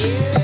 Yeah.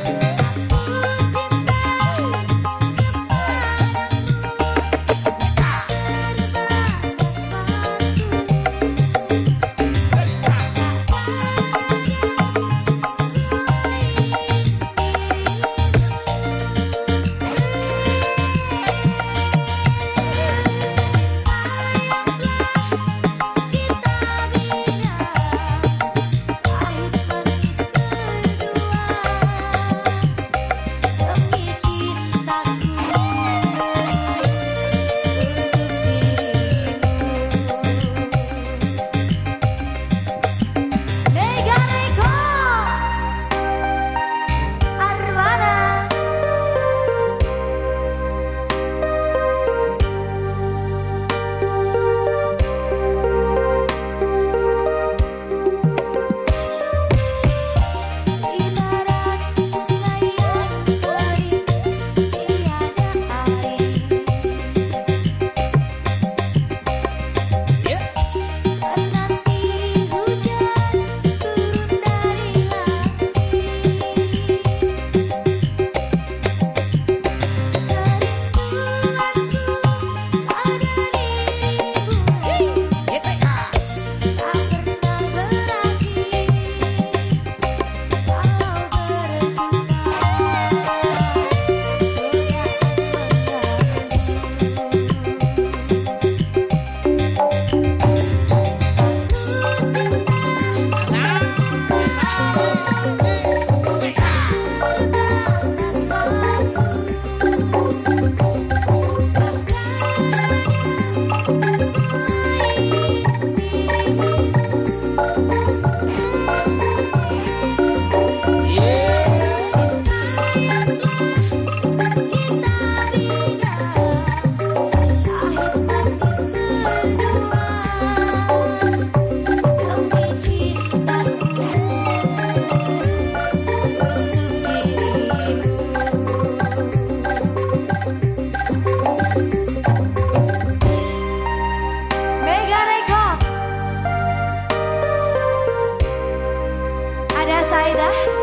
that